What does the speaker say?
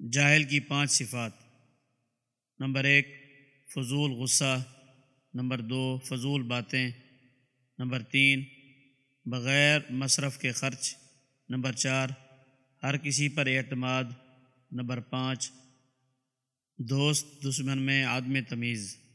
جاہل کی پانچ صفات۔ نمبر ایک، فضول غصہ۔ نمبر دو، فضول باتیں۔ نمبر تین، بغیر مصرف کے خرچ۔ نمبر چار، ہر کسی پر اعتماد۔ نمبر پانچ، دوست دشمن میں عدم تمیز۔